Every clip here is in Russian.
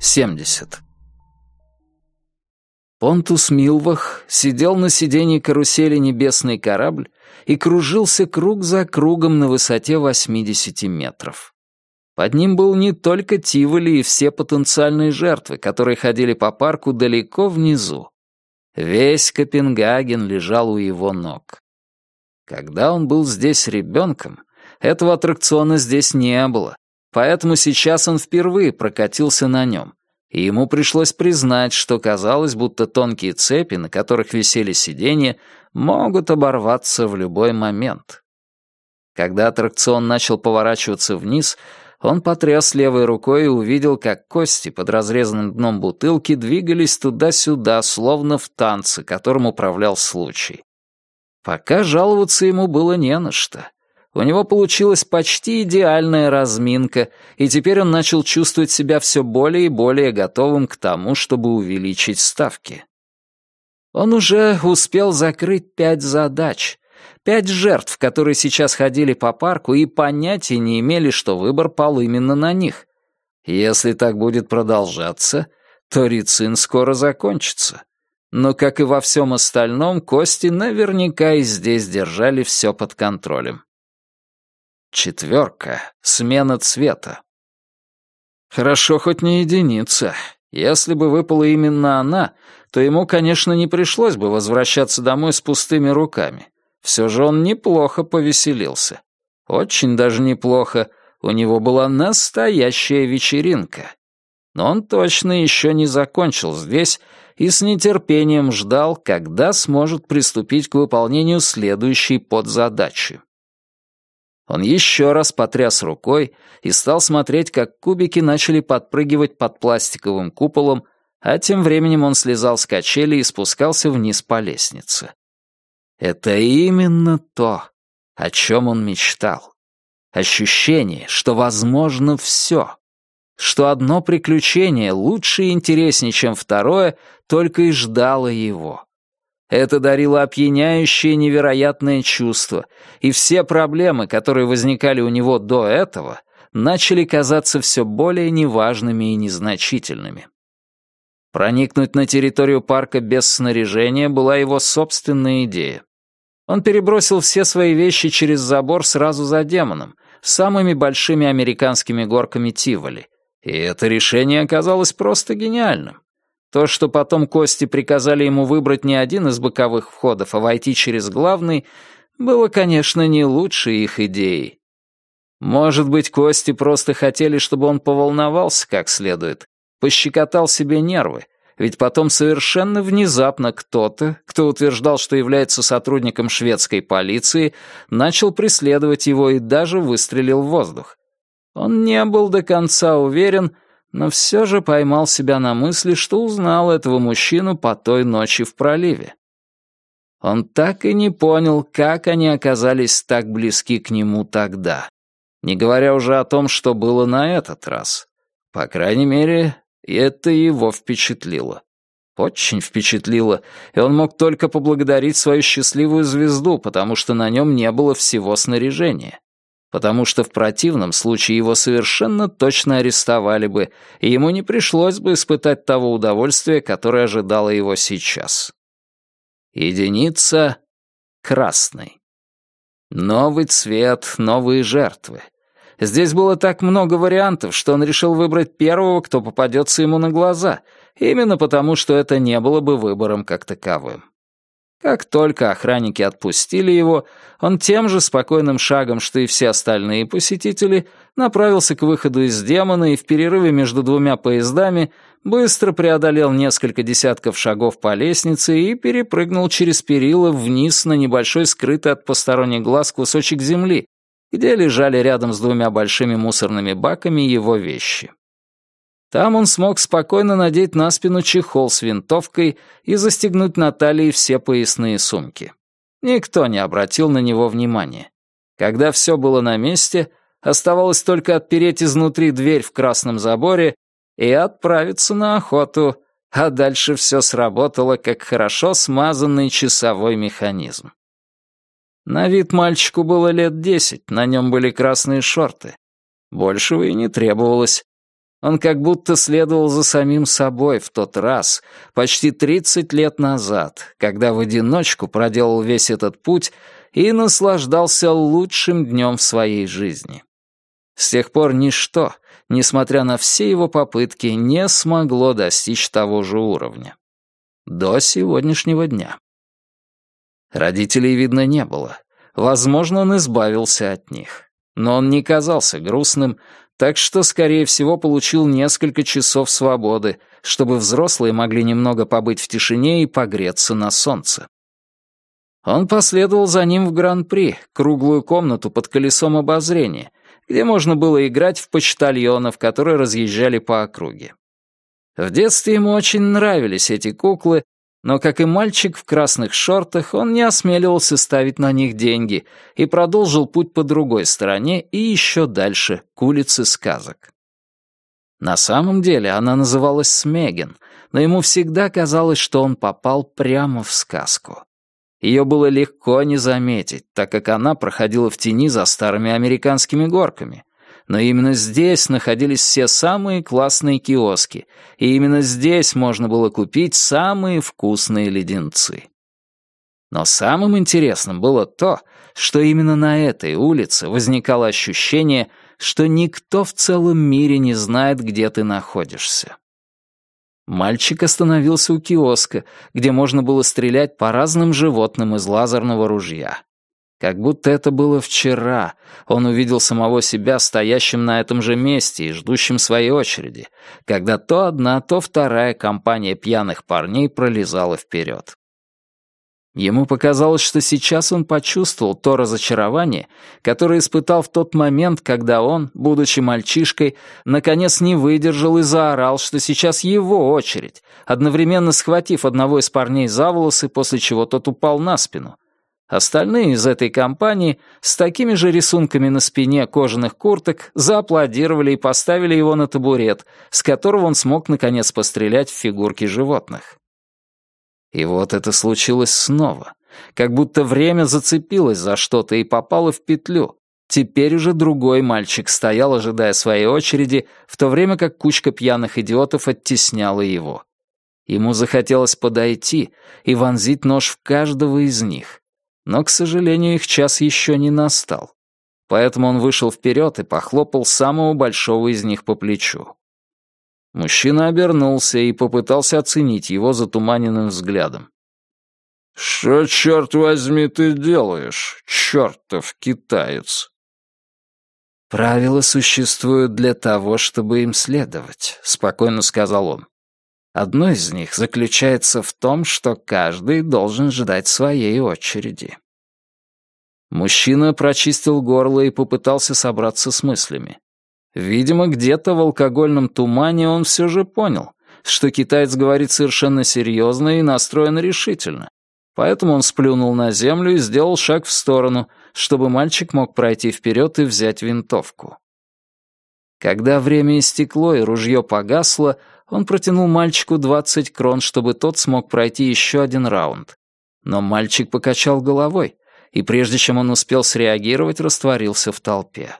70. Понтус Милвах сидел на сиденье карусели «Небесный корабль» и кружился круг за кругом на высоте 80 метров. Под ним был не только Тиволи и все потенциальные жертвы, которые ходили по парку далеко внизу. Весь Копенгаген лежал у его ног. Когда он был здесь ребенком, этого аттракциона здесь не было, поэтому сейчас он впервые прокатился на нем и ему пришлось признать, что казалось, будто тонкие цепи, на которых висели сиденья, могут оборваться в любой момент. Когда аттракцион начал поворачиваться вниз, он потряс левой рукой и увидел, как кости под разрезанным дном бутылки двигались туда-сюда, словно в танце, которым управлял случай. Пока жаловаться ему было не на что. У него получилась почти идеальная разминка, и теперь он начал чувствовать себя все более и более готовым к тому, чтобы увеличить ставки. Он уже успел закрыть пять задач, пять жертв, которые сейчас ходили по парку и понятия не имели, что выбор пал именно на них. Если так будет продолжаться, то рицин скоро закончится. Но, как и во всем остальном, кости наверняка и здесь держали все под контролем. Четверка. Смена цвета. Хорошо хоть не единица. Если бы выпала именно она, то ему, конечно, не пришлось бы возвращаться домой с пустыми руками. Все же он неплохо повеселился. Очень даже неплохо. У него была настоящая вечеринка. Но он точно еще не закончил здесь и с нетерпением ждал, когда сможет приступить к выполнению следующей подзадачи. Он еще раз потряс рукой и стал смотреть, как кубики начали подпрыгивать под пластиковым куполом, а тем временем он слезал с качели и спускался вниз по лестнице. Это именно то, о чем он мечтал. Ощущение, что возможно все. Что одно приключение лучше и интереснее, чем второе, только и ждало его. Это дарило опьяняющее невероятное чувство, и все проблемы, которые возникали у него до этого, начали казаться все более неважными и незначительными. Проникнуть на территорию парка без снаряжения была его собственная идея. Он перебросил все свои вещи через забор сразу за демоном, самыми большими американскими горками Тиволи, и это решение оказалось просто гениальным. То, что потом Кости приказали ему выбрать не один из боковых входов, а войти через главный, было, конечно, не лучшей их идеей. Может быть, Кости просто хотели, чтобы он поволновался как следует, пощекотал себе нервы, ведь потом совершенно внезапно кто-то, кто утверждал, что является сотрудником шведской полиции, начал преследовать его и даже выстрелил в воздух. Он не был до конца уверен, но все же поймал себя на мысли, что узнал этого мужчину по той ночи в проливе. Он так и не понял, как они оказались так близки к нему тогда, не говоря уже о том, что было на этот раз. По крайней мере, это его впечатлило. Очень впечатлило, и он мог только поблагодарить свою счастливую звезду, потому что на нем не было всего снаряжения потому что в противном случае его совершенно точно арестовали бы, и ему не пришлось бы испытать того удовольствия, которое ожидало его сейчас. Единица — красный. Новый цвет, новые жертвы. Здесь было так много вариантов, что он решил выбрать первого, кто попадется ему на глаза, именно потому, что это не было бы выбором как таковым. Как только охранники отпустили его, он тем же спокойным шагом, что и все остальные посетители, направился к выходу из демона и в перерыве между двумя поездами быстро преодолел несколько десятков шагов по лестнице и перепрыгнул через перила вниз на небольшой скрытый от посторонних глаз кусочек земли, где лежали рядом с двумя большими мусорными баками его вещи. Там он смог спокойно надеть на спину чехол с винтовкой и застегнуть на талии все поясные сумки. Никто не обратил на него внимания. Когда все было на месте, оставалось только отпереть изнутри дверь в красном заборе и отправиться на охоту, а дальше все сработало как хорошо смазанный часовой механизм. На вид мальчику было лет десять, на нем были красные шорты. Большего и не требовалось. Он как будто следовал за самим собой в тот раз, почти 30 лет назад, когда в одиночку проделал весь этот путь и наслаждался лучшим днем в своей жизни. С тех пор ничто, несмотря на все его попытки, не смогло достичь того же уровня. До сегодняшнего дня. Родителей, видно, не было. Возможно, он избавился от них. Но он не казался грустным, так что, скорее всего, получил несколько часов свободы, чтобы взрослые могли немного побыть в тишине и погреться на солнце. Он последовал за ним в Гран-при, круглую комнату под колесом обозрения, где можно было играть в почтальонов, которые разъезжали по округе. В детстве ему очень нравились эти куклы, но, как и мальчик в красных шортах, он не осмеливался ставить на них деньги и продолжил путь по другой стороне и еще дальше, к улице сказок. На самом деле она называлась Смеген, но ему всегда казалось, что он попал прямо в сказку. Ее было легко не заметить, так как она проходила в тени за старыми американскими горками, но именно здесь находились все самые классные киоски, и именно здесь можно было купить самые вкусные леденцы. Но самым интересным было то, что именно на этой улице возникало ощущение, что никто в целом мире не знает, где ты находишься. Мальчик остановился у киоска, где можно было стрелять по разным животным из лазерного ружья. Как будто это было вчера. Он увидел самого себя стоящим на этом же месте и ждущим своей очереди, когда то одна, то вторая компания пьяных парней пролезала вперед. Ему показалось, что сейчас он почувствовал то разочарование, которое испытал в тот момент, когда он, будучи мальчишкой, наконец не выдержал и заорал, что сейчас его очередь, одновременно схватив одного из парней за волосы, после чего тот упал на спину — Остальные из этой компании с такими же рисунками на спине кожаных курток зааплодировали и поставили его на табурет, с которого он смог наконец пострелять в фигурки животных. И вот это случилось снова. Как будто время зацепилось за что-то и попало в петлю. Теперь уже другой мальчик стоял, ожидая своей очереди, в то время как кучка пьяных идиотов оттесняла его. Ему захотелось подойти и вонзить нож в каждого из них. Но, к сожалению, их час еще не настал. Поэтому он вышел вперед и похлопал самого большого из них по плечу. Мужчина обернулся и попытался оценить его затуманенным взглядом. «Что, черт возьми, ты делаешь, чертов китаец?» «Правила существуют для того, чтобы им следовать», — спокойно сказал он. Одно из них заключается в том, что каждый должен ждать своей очереди. Мужчина прочистил горло и попытался собраться с мыслями. Видимо, где-то в алкогольном тумане он все же понял, что китаец говорит совершенно серьезно и настроен решительно. Поэтому он сплюнул на землю и сделал шаг в сторону, чтобы мальчик мог пройти вперед и взять винтовку. Когда время истекло и ружье погасло, он протянул мальчику двадцать крон, чтобы тот смог пройти еще один раунд. Но мальчик покачал головой, и прежде чем он успел среагировать, растворился в толпе.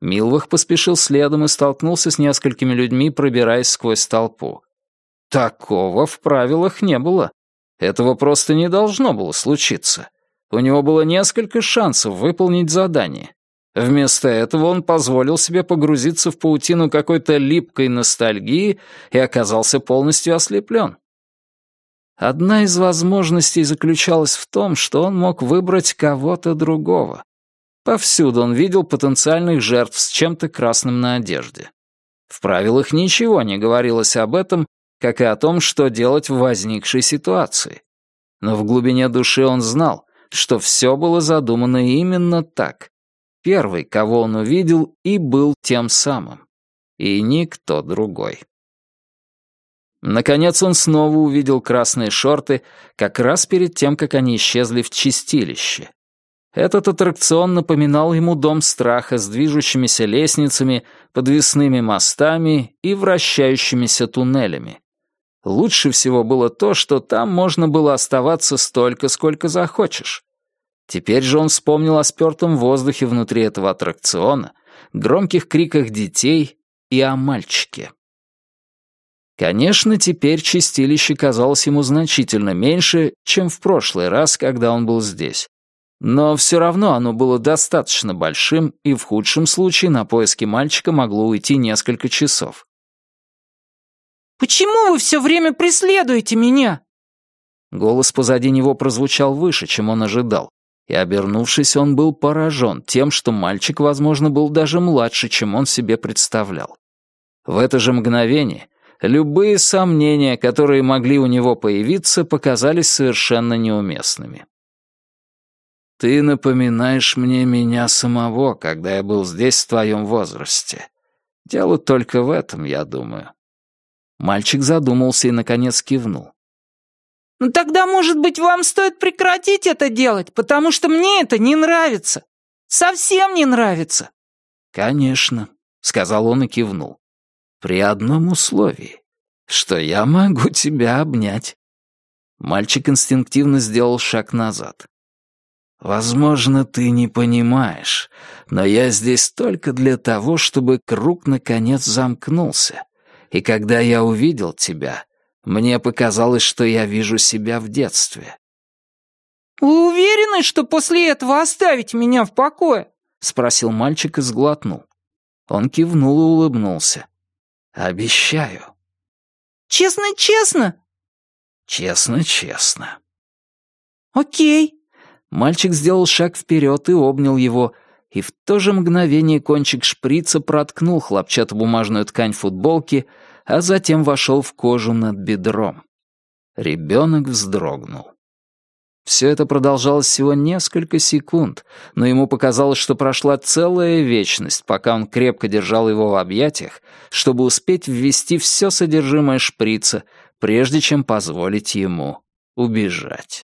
Милвах поспешил следом и столкнулся с несколькими людьми, пробираясь сквозь толпу. Такого в правилах не было. Этого просто не должно было случиться. У него было несколько шансов выполнить задание. Вместо этого он позволил себе погрузиться в паутину какой-то липкой ностальгии и оказался полностью ослеплен. Одна из возможностей заключалась в том, что он мог выбрать кого-то другого. Повсюду он видел потенциальных жертв с чем-то красным на одежде. В правилах ничего не говорилось об этом, как и о том, что делать в возникшей ситуации. Но в глубине души он знал, что все было задумано именно так, Первый, кого он увидел, и был тем самым. И никто другой. Наконец он снова увидел красные шорты, как раз перед тем, как они исчезли в чистилище. Этот аттракцион напоминал ему дом страха с движущимися лестницами, подвесными мостами и вращающимися туннелями. Лучше всего было то, что там можно было оставаться столько, сколько захочешь. Теперь же он вспомнил о спёртом воздухе внутри этого аттракциона, громких криках детей и о мальчике. Конечно, теперь чистилище казалось ему значительно меньше, чем в прошлый раз, когда он был здесь. Но все равно оно было достаточно большим, и в худшем случае на поиски мальчика могло уйти несколько часов. «Почему вы все время преследуете меня?» Голос позади него прозвучал выше, чем он ожидал, и, обернувшись, он был поражен тем, что мальчик, возможно, был даже младше, чем он себе представлял. В это же мгновение любые сомнения, которые могли у него появиться, показались совершенно неуместными. «Ты напоминаешь мне меня самого, когда я был здесь в твоем возрасте. Дело только в этом, я думаю». Мальчик задумался и, наконец, кивнул. «Ну тогда, может быть, вам стоит прекратить это делать, потому что мне это не нравится. Совсем не нравится». «Конечно», — сказал он и кивнул. «При одном условии, что я могу тебя обнять». Мальчик инстинктивно сделал шаг назад. «Возможно, ты не понимаешь, но я здесь только для того, чтобы круг наконец замкнулся. И когда я увидел тебя, мне показалось, что я вижу себя в детстве». «Вы уверены, что после этого оставите меня в покое?» — спросил мальчик и сглотнул. Он кивнул и улыбнулся. «Обещаю». «Честно-честно?» «Честно-честно». «Окей». Мальчик сделал шаг вперед и обнял его, и в то же мгновение кончик шприца проткнул хлопчатобумажную ткань футболки, а затем вошел в кожу над бедром. Ребенок вздрогнул. Все это продолжалось всего несколько секунд, но ему показалось, что прошла целая вечность, пока он крепко держал его в объятиях, чтобы успеть ввести все содержимое шприца, прежде чем позволить ему убежать.